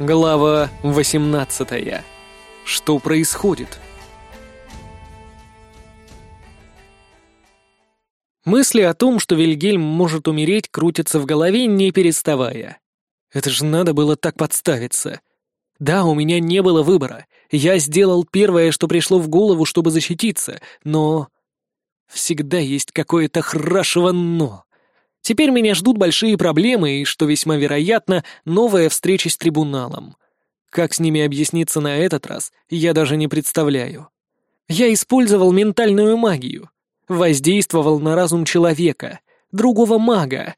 Глава 18. Что происходит? Мысли о том, что Вильгельм может умереть, крутятся в голове, не переставая. Это же надо было так подставиться. Да, у меня не было выбора. Я сделал первое, что пришло в голову, чтобы защититься, но... Всегда есть какое-то храшево «но». Теперь меня ждут большие проблемы и, что весьма вероятно, новая встреча с трибуналом. Как с ними объясниться на этот раз, я даже не представляю. Я использовал ментальную магию. Воздействовал на разум человека, другого мага.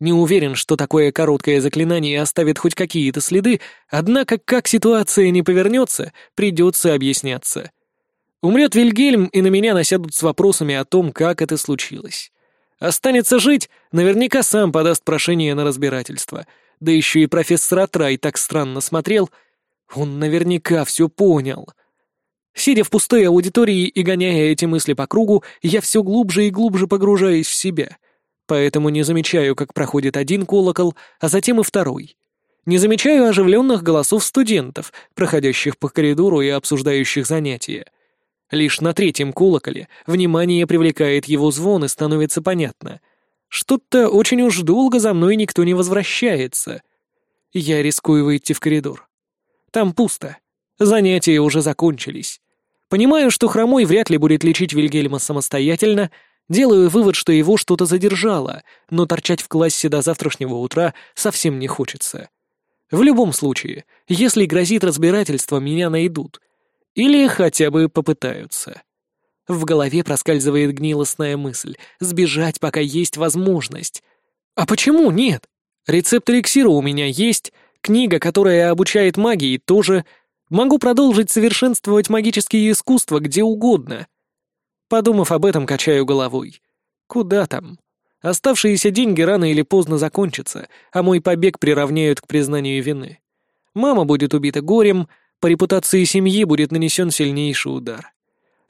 Не уверен, что такое короткое заклинание оставит хоть какие-то следы, однако как ситуация не повернется, придется объясняться. Умрет Вильгельм, и на меня насядут с вопросами о том, как это случилось. Останется жить, наверняка сам подаст прошение на разбирательство. Да еще и профессор Атрай так странно смотрел. Он наверняка все понял. Сидя в пустой аудитории и гоняя эти мысли по кругу, я все глубже и глубже погружаюсь в себя. Поэтому не замечаю, как проходит один колокол, а затем и второй. Не замечаю оживленных голосов студентов, проходящих по коридору и обсуждающих занятия. Лишь на третьем колоколе внимание привлекает его звон и становится понятно. Что-то очень уж долго за мной никто не возвращается. Я рискую выйти в коридор. Там пусто. Занятия уже закончились. Понимаю, что хромой вряд ли будет лечить Вильгельма самостоятельно, делаю вывод, что его что-то задержало, но торчать в классе до завтрашнего утра совсем не хочется. В любом случае, если грозит разбирательство, меня найдут — или хотя бы попытаются. В голове проскальзывает гнилостная мысль — сбежать, пока есть возможность. А почему нет? Рецепт эликсира у меня есть, книга, которая обучает магии, тоже. Могу продолжить совершенствовать магические искусства где угодно. Подумав об этом, качаю головой. Куда там? Оставшиеся деньги рано или поздно закончатся, а мой побег приравняют к признанию вины. Мама будет убита горем — по репутации семьи будет нанесен сильнейший удар.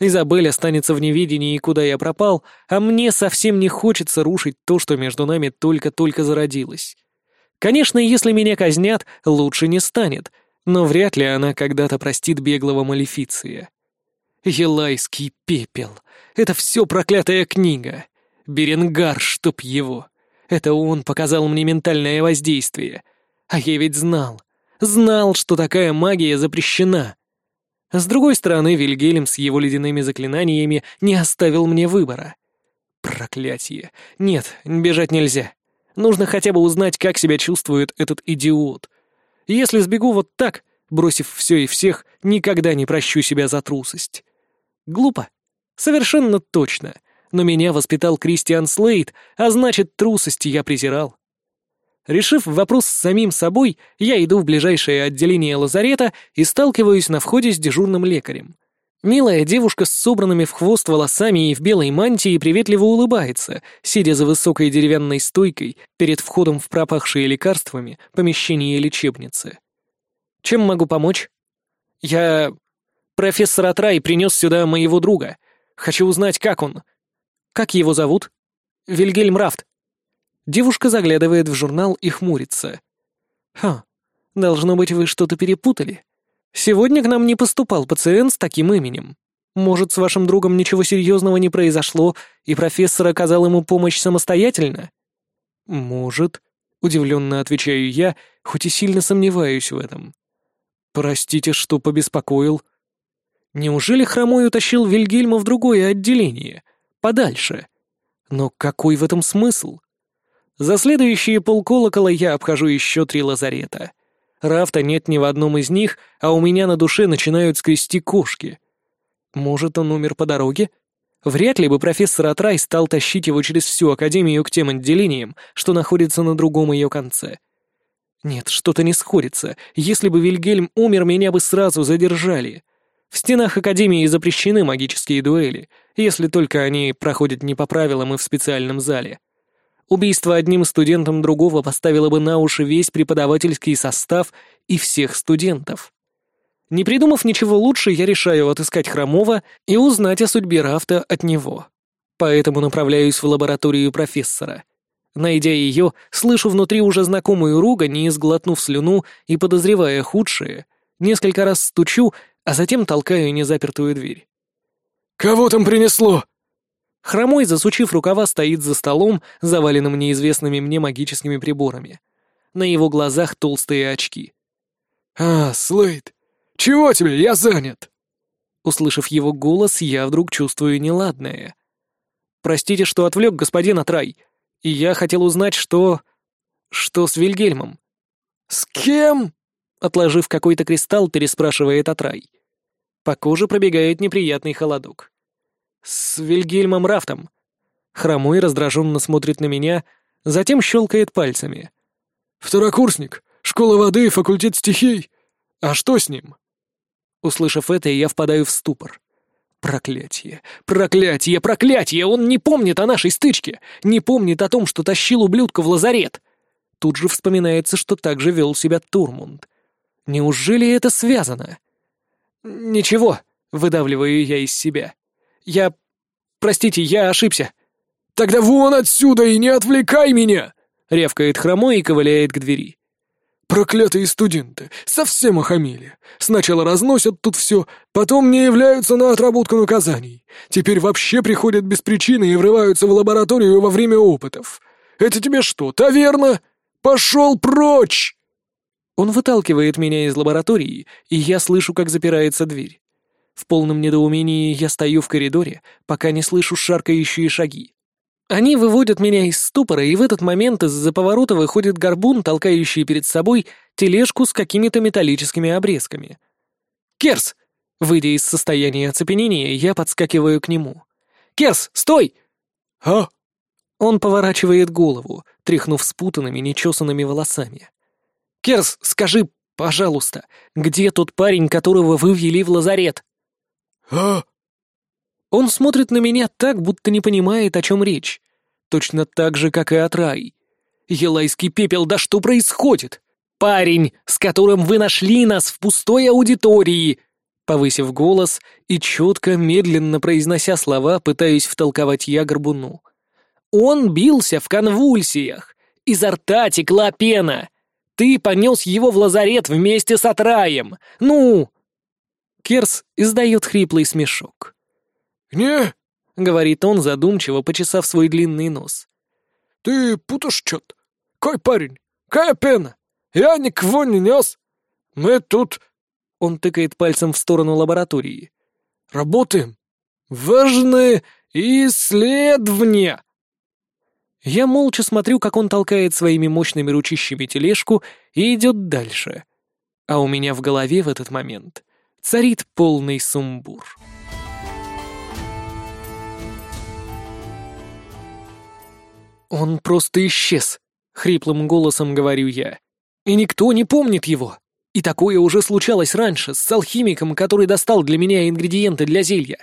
Изабель останется в неведении, куда я пропал, а мне совсем не хочется рушить то, что между нами только-только зародилось. Конечно, если меня казнят, лучше не станет, но вряд ли она когда-то простит беглого Малефиция. Елайский пепел. Это все проклятая книга. Беренгар, чтоб его. Это он показал мне ментальное воздействие. А я ведь знал. Знал, что такая магия запрещена. С другой стороны, Вильгельм с его ледяными заклинаниями не оставил мне выбора. Проклятие. Нет, бежать нельзя. Нужно хотя бы узнать, как себя чувствует этот идиот. Если сбегу вот так, бросив все и всех, никогда не прощу себя за трусость. Глупо. Совершенно точно. Но меня воспитал Кристиан Слейд, а значит, трусости я презирал. Решив вопрос с самим собой, я иду в ближайшее отделение лазарета и сталкиваюсь на входе с дежурным лекарем. Милая девушка с собранными в хвост волосами и в белой мантии приветливо улыбается, сидя за высокой деревянной стойкой перед входом в пропахшие лекарствами помещение лечебницы. «Чем могу помочь?» «Я... Профессор Атрай принес сюда моего друга. Хочу узнать, как он. Как его зовут?» «Вильгельм Рафт», Девушка заглядывает в журнал и хмурится. «Ха, должно быть, вы что-то перепутали. Сегодня к нам не поступал пациент с таким именем. Может, с вашим другом ничего серьезного не произошло, и профессор оказал ему помощь самостоятельно?» «Может», — удивленно отвечаю я, хоть и сильно сомневаюсь в этом. «Простите, что побеспокоил». Неужели Хромой утащил Вильгельма в другое отделение? Подальше? Но какой в этом смысл? За следующие полколокола я обхожу еще три лазарета. Рафта нет ни в одном из них, а у меня на душе начинают скрести кошки. Может, он умер по дороге? Вряд ли бы профессор Атрай стал тащить его через всю Академию к тем отделениям, что находится на другом ее конце. Нет, что-то не сходится. Если бы Вильгельм умер, меня бы сразу задержали. В стенах Академии запрещены магические дуэли, если только они проходят не по правилам и в специальном зале. Убийство одним студентом другого поставило бы на уши весь преподавательский состав и всех студентов. Не придумав ничего лучше, я решаю отыскать Хромова и узнать о судьбе Рафта от него. Поэтому направляюсь в лабораторию профессора. Найдя ее, слышу внутри уже знакомую ругань и, сглотнув слюну и подозревая худшее, несколько раз стучу, а затем толкаю незапертую дверь. «Кого там принесло?» Хромой, засучив рукава, стоит за столом, заваленным неизвестными мне магическими приборами. На его глазах толстые очки. «А, Слейд, чего тебе? Я занят!» Услышав его голос, я вдруг чувствую неладное. «Простите, что отвлек, господин Атрай, и я хотел узнать, что... что с Вильгельмом». «С кем?» Отложив какой-то кристалл, переспрашивает Атрай. По коже пробегает неприятный холодок. «С Вильгельмом Рафтом». Хромой раздраженно смотрит на меня, затем щелкает пальцами. «Второкурсник, школа воды, факультет стихий. А что с ним?» Услышав это, я впадаю в ступор. Проклятие, проклятие, проклятие! Он не помнит о нашей стычке, не помнит о том, что тащил ублюдка в лазарет. Тут же вспоминается, что так же вел себя Турмунд. Неужели это связано? Ничего, выдавливаю я из себя. Я... Простите, я ошибся. Тогда вон отсюда и не отвлекай меня! Рявкает хромой и ковыляет к двери. Проклятые студенты, совсем охамели. Сначала разносят тут все, потом не являются на отработку наказаний. Теперь вообще приходят без причины и врываются в лабораторию во время опытов. Это тебе что, таверна? Пошел прочь! Он выталкивает меня из лаборатории, и я слышу, как запирается дверь. В полном недоумении я стою в коридоре, пока не слышу шаркающие шаги. Они выводят меня из ступора, и в этот момент из-за поворота выходит горбун, толкающий перед собой тележку с какими-то металлическими обрезками. «Керс!» Выйдя из состояния оцепенения, я подскакиваю к нему. «Керс, стой!» «А?» Он поворачивает голову, тряхнув спутанными, нечесанными волосами. «Керс, скажи, пожалуйста, где тот парень, которого вы ввели в лазарет?» «А?» Он смотрит на меня так, будто не понимает, о чем речь. Точно так же, как и от Рай. Елайский пепел, да что происходит? Парень, с которым вы нашли нас в пустой аудитории!» Повысив голос и четко, медленно произнося слова, пытаясь втолковать я горбуну. «Он бился в конвульсиях. Изо рта текла пена. Ты понес его в лазарет вместе с Атраем. Ну!» Керс издает хриплый смешок. «Не», — говорит он, задумчиво почесав свой длинный нос. «Ты путаешь чё-то. Кой парень? Кая пена? Я никого не нес. Мы тут...» Он тыкает пальцем в сторону лаборатории. «Работаем. Важные исследования!» Я молча смотрю, как он толкает своими мощными ручищами тележку и идет дальше. А у меня в голове в этот момент царит полный сумбур. «Он просто исчез», — хриплым голосом говорю я. «И никто не помнит его. И такое уже случалось раньше, с алхимиком, который достал для меня ингредиенты для зелья.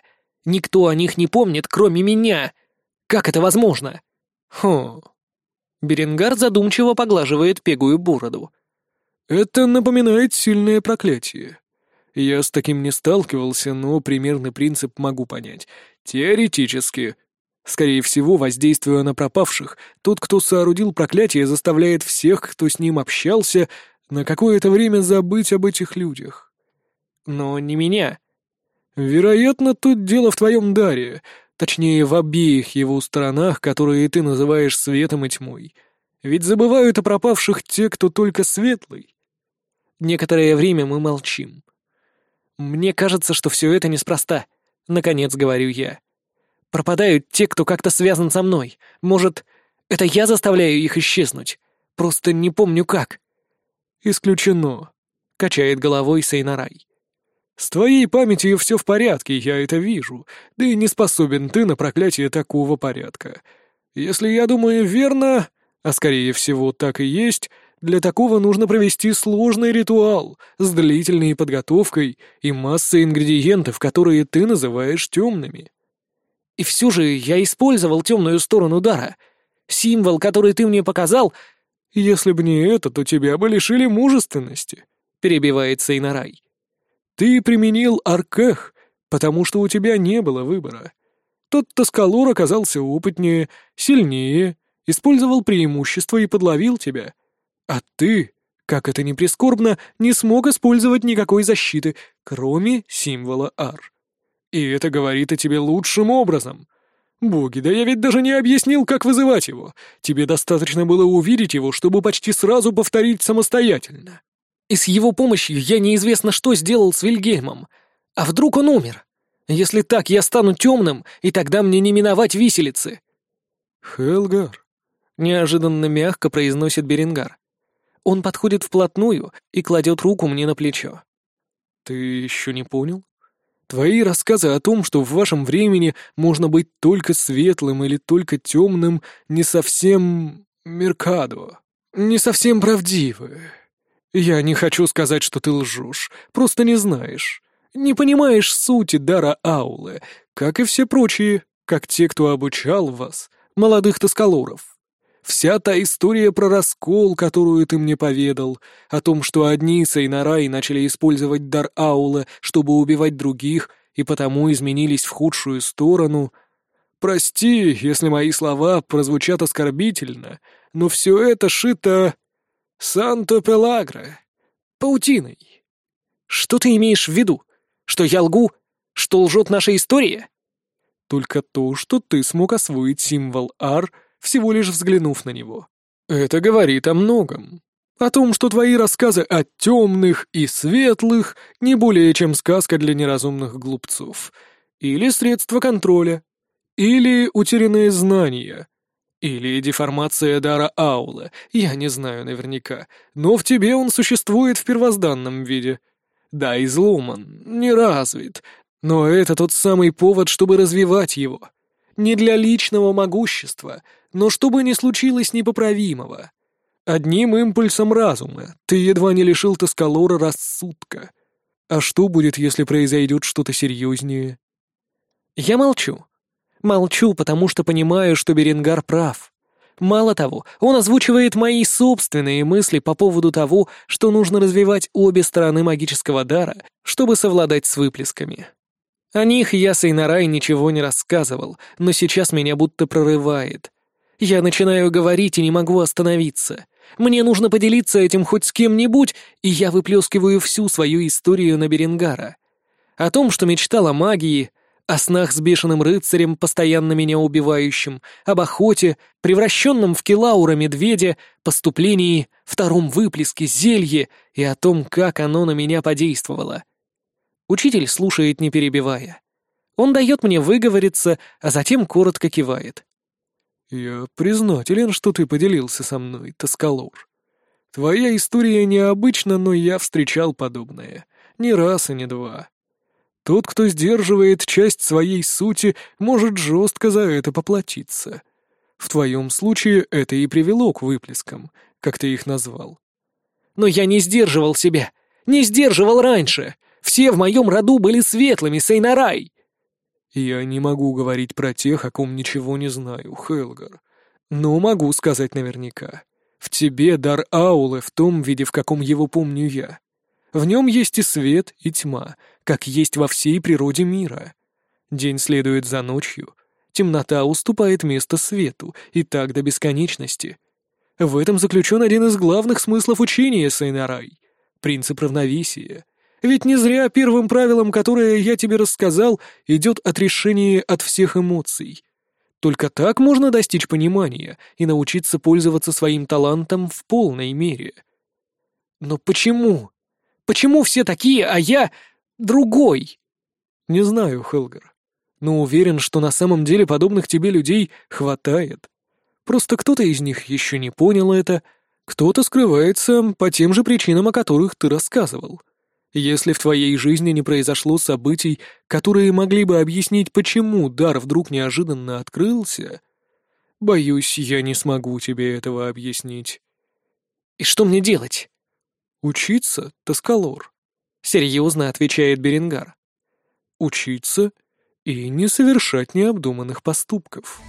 Никто о них не помнит, кроме меня. Как это возможно?» «Хм...» Беренгар задумчиво поглаживает пегую бороду. «Это напоминает сильное проклятие. Я с таким не сталкивался, но примерный принцип могу понять. Теоретически, Скорее всего, воздействуя на пропавших, тот, кто соорудил проклятие, заставляет всех, кто с ним общался, на какое-то время забыть об этих людях. Но не меня. Вероятно, тут дело в твоем даре, точнее, в обеих его сторонах, которые ты называешь светом и тьмой. Ведь забывают о пропавших те, кто только светлый. Некоторое время мы молчим. Мне кажется, что все это неспроста. Наконец, говорю я. Пропадают те, кто как-то связан со мной. Может, это я заставляю их исчезнуть? Просто не помню как». «Исключено», — качает головой Сейнарай. «С твоей памятью все в порядке, я это вижу, да и не способен ты на проклятие такого порядка. Если я думаю верно, а скорее всего так и есть, для такого нужно провести сложный ритуал с длительной подготовкой и массой ингредиентов, которые ты называешь темными. И все же я использовал темную сторону дара. Символ, который ты мне показал... Если бы не это, то тебя бы лишили мужественности, — перебивает Сейнарай. Ты применил Аркех, потому что у тебя не было выбора. Тот Тоскалор оказался опытнее, сильнее Использовал преимущество и подловил тебя. А ты, как это ни прискорбно, не смог использовать никакой защиты, кроме символа Ар. И это говорит о тебе лучшим образом. Боги, да я ведь даже не объяснил, как вызывать его. Тебе достаточно было увидеть его, чтобы почти сразу повторить самостоятельно. И с его помощью я неизвестно что сделал с Вильгельмом. А вдруг он умер? Если так, я стану темным, и тогда мне не миновать виселицы. Хелгар, неожиданно мягко произносит Берингар. Он подходит вплотную и кладет руку мне на плечо. Ты еще не понял? Твои рассказы о том, что в вашем времени можно быть только светлым или только темным, не совсем меркадо, не совсем правдивы. Я не хочу сказать, что ты лжешь, просто не знаешь. Не понимаешь сути дара аулы, как и все прочие, как те, кто обучал вас, молодых тоскалоров. Вся та история про раскол, которую ты мне поведал, о том, что одни Сейнарай начали использовать дар Аула, чтобы убивать других, и потому изменились в худшую сторону. Прости, если мои слова прозвучат оскорбительно, но все это шито Санто Пелагро, паутиной. Что ты имеешь в виду? Что я лгу? Что лжет наша история? Только то, что ты смог освоить символ Ар — всего лишь взглянув на него. Это говорит о многом. О том, что твои рассказы о темных и светлых не более чем сказка для неразумных глупцов. Или средство контроля. Или утерянные знания. Или деформация дара аула, я не знаю наверняка, но в тебе он существует в первозданном виде. Да, изломан, не развит, но это тот самый повод, чтобы развивать его. Не для личного могущества, но чтобы не случилось непоправимого. Одним импульсом разума ты едва не лишил Тоскалора рассудка. А что будет, если произойдет что-то серьезнее? Я молчу. Молчу, потому что понимаю, что Беренгар прав. Мало того, он озвучивает мои собственные мысли по поводу того, что нужно развивать обе стороны магического дара, чтобы совладать с выплесками. О них я Сейнарай ничего не рассказывал, но сейчас меня будто прорывает. Я начинаю говорить и не могу остановиться. Мне нужно поделиться этим хоть с кем-нибудь, и я выплескиваю всю свою историю на Беренгара. О том, что мечтал о магии, о снах с бешеным рыцарем, постоянно меня убивающим, об охоте, превращенном в Келаура медведя, поступлении, втором выплеске, зелье и о том, как оно на меня подействовало. Учитель слушает, не перебивая. Он дает мне выговориться, а затем коротко кивает. «Я признателен, что ты поделился со мной, Тоскалор. Твоя история необычна, но я встречал подобное. Не раз и не два. Тот, кто сдерживает часть своей сути, может жестко за это поплатиться. В твоем случае это и привело к выплескам, как ты их назвал. Но я не сдерживал себя. Не сдерживал раньше. Все в моем роду были светлыми, Сейнарай. «Я не могу говорить про тех, о ком ничего не знаю, Хелгар. Но могу сказать наверняка. В тебе дар Аулы в том виде, в каком его помню я. В нем есть и свет, и тьма, как есть во всей природе мира. День следует за ночью, темнота уступает место свету, и так до бесконечности. В этом заключен один из главных смыслов учения Сайнарай — принцип равновесия — ведь не зря первым правилом, которое я тебе рассказал, идет отрешение от всех эмоций. Только так можно достичь понимания и научиться пользоваться своим талантом в полной мере. Но почему? Почему все такие, а я другой? Не знаю, Хелгар. Но уверен, что на самом деле подобных тебе людей хватает. Просто кто-то из них еще не понял это, кто-то скрывается по тем же причинам, о которых ты рассказывал. Если в твоей жизни не произошло событий, которые могли бы объяснить, почему дар вдруг неожиданно открылся, боюсь, я не смогу тебе этого объяснить. И что мне делать? Учиться, Тоскалор. Серьезно отвечает Беренгар. Учиться и не совершать необдуманных поступков.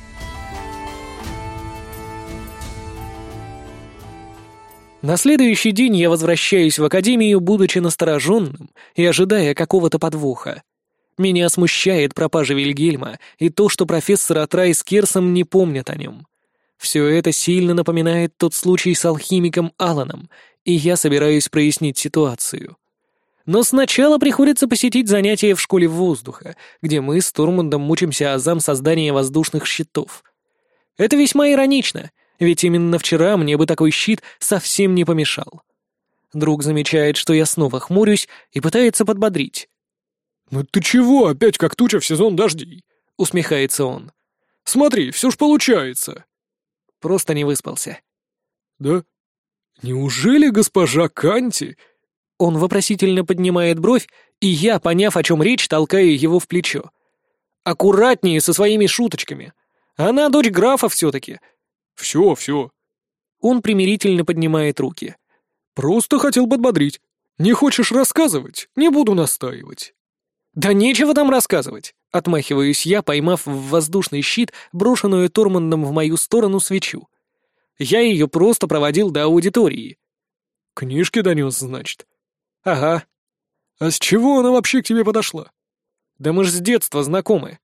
На следующий день я возвращаюсь в академию, будучи настороженным и ожидая какого-то подвоха. Меня смущает пропажа Вильгельма и то, что профессор Атрай с Керсом не помнят о нем. Все это сильно напоминает тот случай с алхимиком Аланом, и я собираюсь прояснить ситуацию. Но сначала приходится посетить занятия в школе воздуха, где мы с Турмундом мучимся азам создания воздушных щитов. Это весьма иронично, ведь именно вчера мне бы такой щит совсем не помешал. Друг замечает, что я снова хмурюсь и пытается подбодрить. «Ну ты чего, опять как туча в сезон дождей?» — усмехается он. «Смотри, все ж получается!» Просто не выспался. «Да? Неужели госпожа Канти...» Он вопросительно поднимает бровь, и я, поняв, о чем речь, толкаю его в плечо. «Аккуратнее со своими шуточками. Она дочь графа все-таки». «Все, все». Он примирительно поднимает руки. «Просто хотел подбодрить. Не хочешь рассказывать? Не буду настаивать». «Да нечего там рассказывать. Отмахиваюсь я, поймав в воздушный щит брошенную Тормандом в мою сторону свечу. Я ее просто проводил до аудитории. «Книжки донес, значит?» «Ага». «А с чего она вообще к тебе подошла?» «Да мы ж с детства знакомы».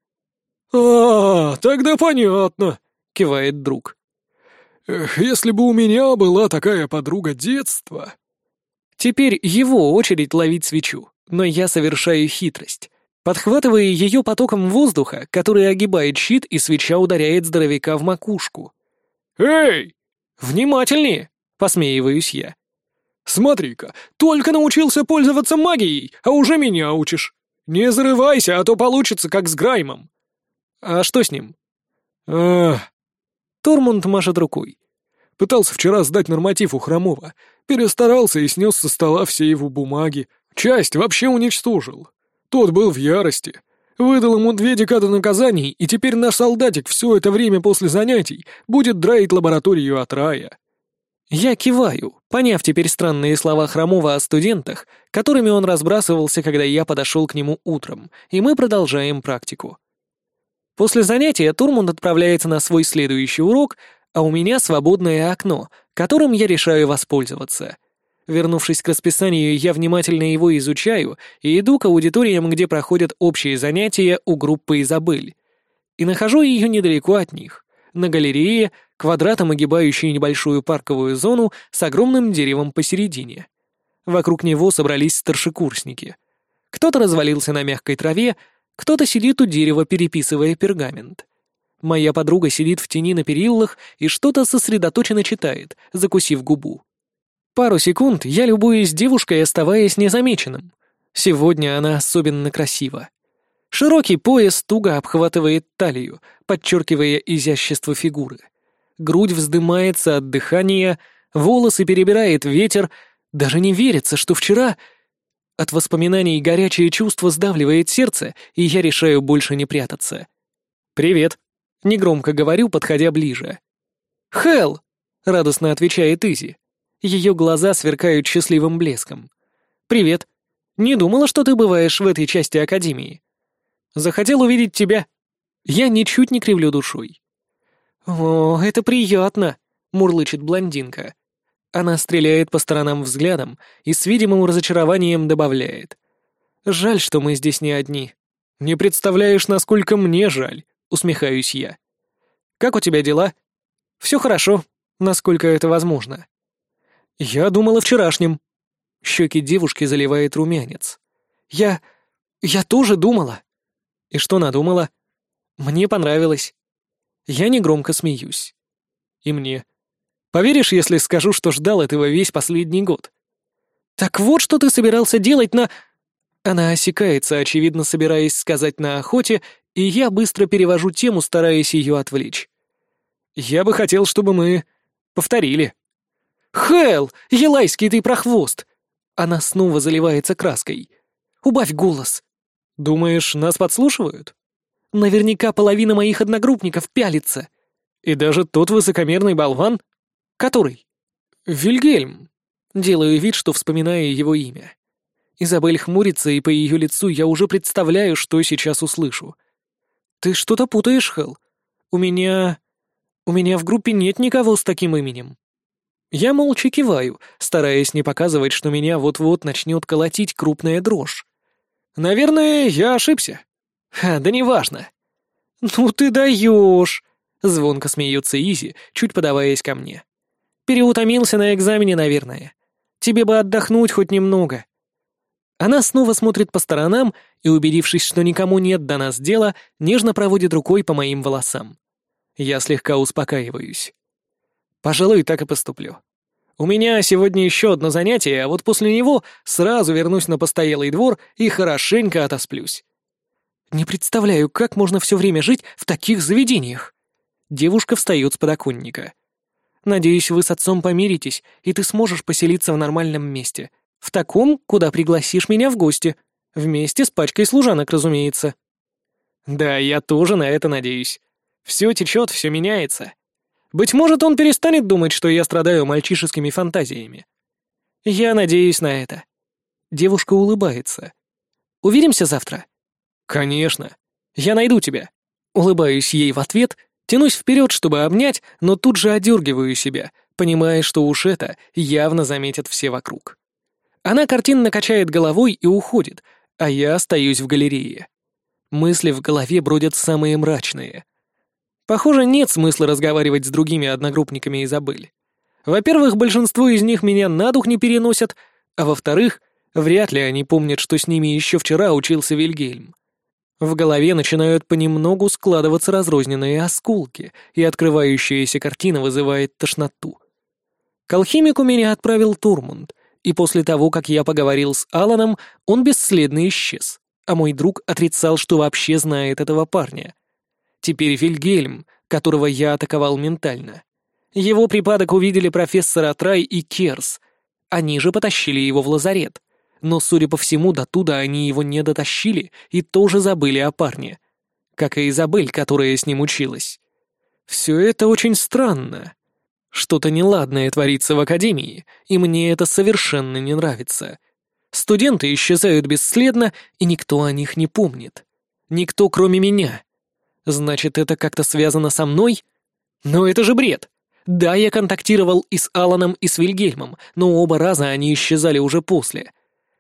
«А, тогда понятно», — кивает друг. «Эх, если бы у меня была такая подруга детства...» Теперь его очередь ловить свечу, но я совершаю хитрость подхватывая ее потоком воздуха, который огибает щит, и свеча ударяет здоровяка в макушку. «Эй!» «Внимательнее!» — посмеиваюсь я. «Смотри-ка, только научился пользоваться магией, а уже меня учишь. Не зарывайся, а то получится, как с Граймом». «А что с ним?» «Ах...» Тормунд машет рукой. Пытался вчера сдать норматив у Хромова. Перестарался и снес со стола все его бумаги. Часть вообще уничтожил. Тот был в ярости. Выдал ему две декады наказаний, и теперь наш солдатик все это время после занятий будет драить лабораторию от рая. Я киваю, поняв теперь странные слова Хромова о студентах, которыми он разбрасывался, когда я подошел к нему утром, и мы продолжаем практику. После занятия Турмунд отправляется на свой следующий урок, а у меня свободное окно, которым я решаю воспользоваться — Вернувшись к расписанию, я внимательно его изучаю и иду к аудиториям, где проходят общие занятия у группы Изабель. И нахожу ее недалеко от них, на галерее, квадратом огибающей небольшую парковую зону с огромным деревом посередине. Вокруг него собрались старшекурсники. Кто-то развалился на мягкой траве, кто-то сидит у дерева, переписывая пергамент. Моя подруга сидит в тени на перилах и что-то сосредоточенно читает, закусив губу. Пару секунд я любуюсь девушкой, оставаясь незамеченным. Сегодня она особенно красива. Широкий пояс туго обхватывает талию, подчеркивая изящество фигуры. Грудь вздымается от дыхания, волосы перебирает ветер. Даже не верится, что вчера... От воспоминаний горячее чувство сдавливает сердце, и я решаю больше не прятаться. «Привет», — негромко говорю, подходя ближе. «Хелл», — радостно отвечает Изи. Ее глаза сверкают счастливым блеском. «Привет. Не думала, что ты бываешь в этой части Академии. Захотел увидеть тебя. Я ничуть не кривлю душой». «О, это приятно», — мурлычет блондинка. Она стреляет по сторонам взглядом и с видимым разочарованием добавляет. «Жаль, что мы здесь не одни. Не представляешь, насколько мне жаль», — усмехаюсь я. «Как у тебя дела?» «Все хорошо, насколько это возможно». «Я думала вчерашнем». Щеки девушки заливает румянец. «Я... я тоже думала». «И что надумала?» «Мне понравилось». Я негромко смеюсь. «И мне. Поверишь, если скажу, что ждал этого весь последний год?» «Так вот, что ты собирался делать на...» Она осекается, очевидно, собираясь сказать на охоте, и я быстро перевожу тему, стараясь ее отвлечь. «Я бы хотел, чтобы мы... повторили». «Хэл! Елайский ты прохвост!» Она снова заливается краской. «Убавь голос!» «Думаешь, нас подслушивают?» «Наверняка половина моих одногруппников пялится. И даже тот высокомерный болван...» «Который?» «Вильгельм». Делаю вид, что вспоминаю его имя. Изабель хмурится, и по ее лицу я уже представляю, что сейчас услышу. «Ты что-то путаешь, Хэл. У меня... У меня в группе нет никого с таким именем». Я молча киваю, стараясь не показывать, что меня вот-вот начнет колотить крупная дрожь. Наверное, я ошибся. Ха, да неважно. Ну ты даешь. Звонко смеется Изи, чуть подаваясь ко мне. Переутомился на экзамене, наверное. Тебе бы отдохнуть хоть немного. Она снова смотрит по сторонам и, убедившись, что никому нет до нас дела, нежно проводит рукой по моим волосам. Я слегка успокаиваюсь. Пожалуй, так и поступлю. У меня сегодня еще одно занятие, а вот после него сразу вернусь на постоялый двор и хорошенько отосплюсь. Не представляю, как можно все время жить в таких заведениях. Девушка встает с подоконника. Надеюсь, вы с отцом помиритесь, и ты сможешь поселиться в нормальном месте. В таком, куда пригласишь меня в гости. Вместе с пачкой служанок, разумеется. Да, я тоже на это надеюсь. Все течет, все меняется. Быть может, он перестанет думать, что я страдаю мальчишескими фантазиями. Я надеюсь на это. Девушка улыбается. Увидимся завтра? Конечно. Я найду тебя. Улыбаюсь ей в ответ, тянусь вперед, чтобы обнять, но тут же одергиваю себя, понимая, что уж это явно заметят все вокруг. Она картинно качает головой и уходит, а я остаюсь в галерее. Мысли в голове бродят самые мрачные. Похоже, нет смысла разговаривать с другими одногруппниками Изабель. Во-первых, большинство из них меня на дух не переносят, а во-вторых, вряд ли они помнят, что с ними еще вчера учился Вильгельм. В голове начинают понемногу складываться разрозненные осколки, и открывающаяся картина вызывает тошноту. К алхимику меня отправил Турмунд, и после того, как я поговорил с Аланом, он бесследно исчез, а мой друг отрицал, что вообще знает этого парня. Теперь Вильгельм, которого я атаковал ментально. Его припадок увидели профессор Атрай и Керс. Они же потащили его в лазарет. Но, судя по всему, до туда они его не дотащили и тоже забыли о парне. Как и Изабель, которая с ним училась. Все это очень странно. Что-то неладное творится в академии, и мне это совершенно не нравится. Студенты исчезают бесследно, и никто о них не помнит. Никто, кроме меня. Значит, это как-то связано со мной? Но это же бред. Да, я контактировал и с Аланом, и с Вильгельмом, но оба раза они исчезали уже после.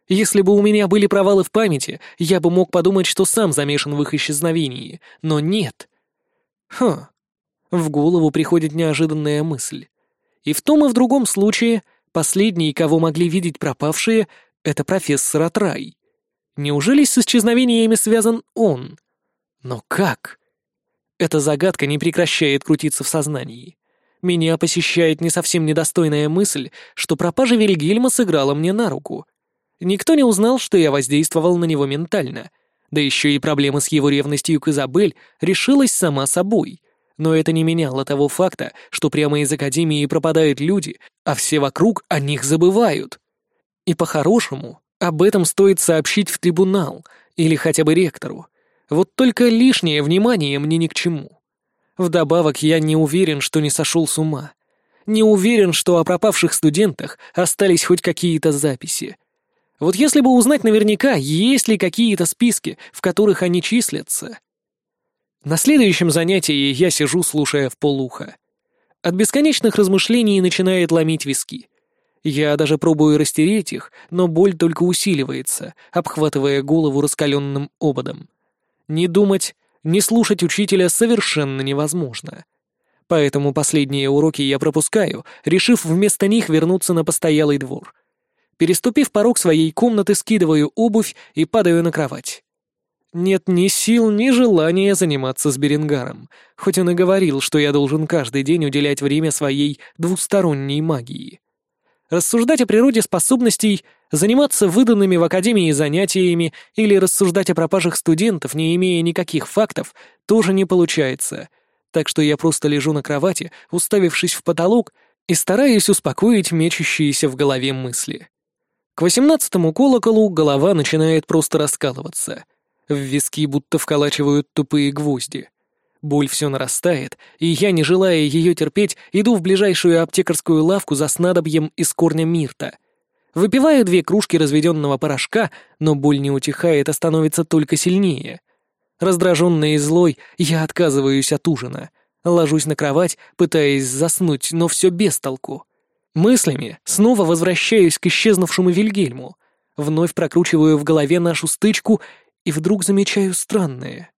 Если бы у меня были провалы в памяти, я бы мог подумать, что сам замешан в их исчезновении, но нет. Хм. В голову приходит неожиданная мысль. И в том и в другом случае последний, кого могли видеть пропавшие, это профессор Атрай. Неужели с исчезновениями связан он? Но как? Эта загадка не прекращает крутиться в сознании. Меня посещает не совсем недостойная мысль, что пропажа Вильгельма сыграла мне на руку. Никто не узнал, что я воздействовал на него ментально. Да еще и проблема с его ревностью к Изабель решилась сама собой. Но это не меняло того факта, что прямо из Академии пропадают люди, а все вокруг о них забывают. И по-хорошему, об этом стоит сообщить в трибунал или хотя бы ректору, вот только лишнее внимание мне ни к чему. Вдобавок, я не уверен, что не сошел с ума. Не уверен, что о пропавших студентах остались хоть какие-то записи. Вот если бы узнать наверняка, есть ли какие-то списки, в которых они числятся. На следующем занятии я сижу, слушая в полуха. От бесконечных размышлений начинает ломить виски. Я даже пробую растереть их, но боль только усиливается, обхватывая голову раскаленным ободом. Не думать, не слушать учителя совершенно невозможно. Поэтому последние уроки я пропускаю, решив вместо них вернуться на постоялый двор. Переступив порог своей комнаты, скидываю обувь и падаю на кровать. Нет ни сил, ни желания заниматься с Беренгаром, хоть он и говорил, что я должен каждый день уделять время своей двусторонней магии. Рассуждать о природе способностей, заниматься выданными в Академии занятиями или рассуждать о пропажах студентов, не имея никаких фактов, тоже не получается. Так что я просто лежу на кровати, уставившись в потолок, и стараюсь успокоить мечущиеся в голове мысли. К восемнадцатому колоколу голова начинает просто раскалываться. В виски будто вколачивают тупые гвозди. Боль все нарастает, и я, не желая ее терпеть, иду в ближайшую аптекарскую лавку за снадобьем из корня мирта. Выпиваю две кружки разведенного порошка, но боль не утихает, а становится только сильнее. Раздраженный и злой, я отказываюсь от ужина. Ложусь на кровать, пытаясь заснуть, но все без толку. Мыслями снова возвращаюсь к исчезнувшему Вильгельму. Вновь прокручиваю в голове нашу стычку и вдруг замечаю странное —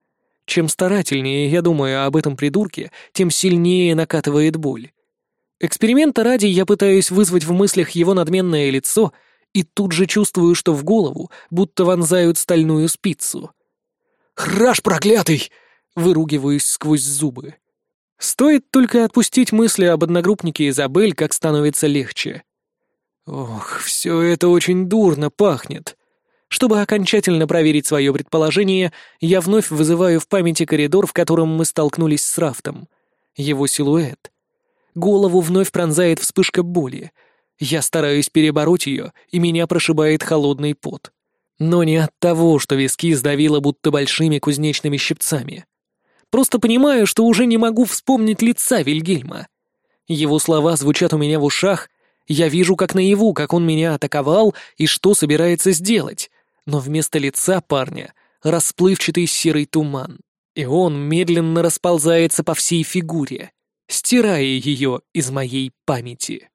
Чем старательнее я думаю об этом придурке, тем сильнее накатывает боль. Эксперимента ради я пытаюсь вызвать в мыслях его надменное лицо и тут же чувствую, что в голову будто вонзают стальную спицу. «Храш проклятый!» — выругиваюсь сквозь зубы. Стоит только отпустить мысли об одногруппнике Изабель, как становится легче. Ох, все это очень дурно пахнет. Чтобы окончательно проверить свое предположение, я вновь вызываю в памяти коридор, в котором мы столкнулись с Рафтом. Его силуэт. Голову вновь пронзает вспышка боли. Я стараюсь перебороть ее, и меня прошибает холодный пот. Но не от того, что виски сдавило будто большими кузнечными щипцами. Просто понимаю, что уже не могу вспомнить лица Вильгельма. Его слова звучат у меня в ушах, я вижу как наяву, как он меня атаковал и что собирается сделать. Но вместо лица парня расплывчатый серый туман, и он медленно расползается по всей фигуре, стирая ее из моей памяти.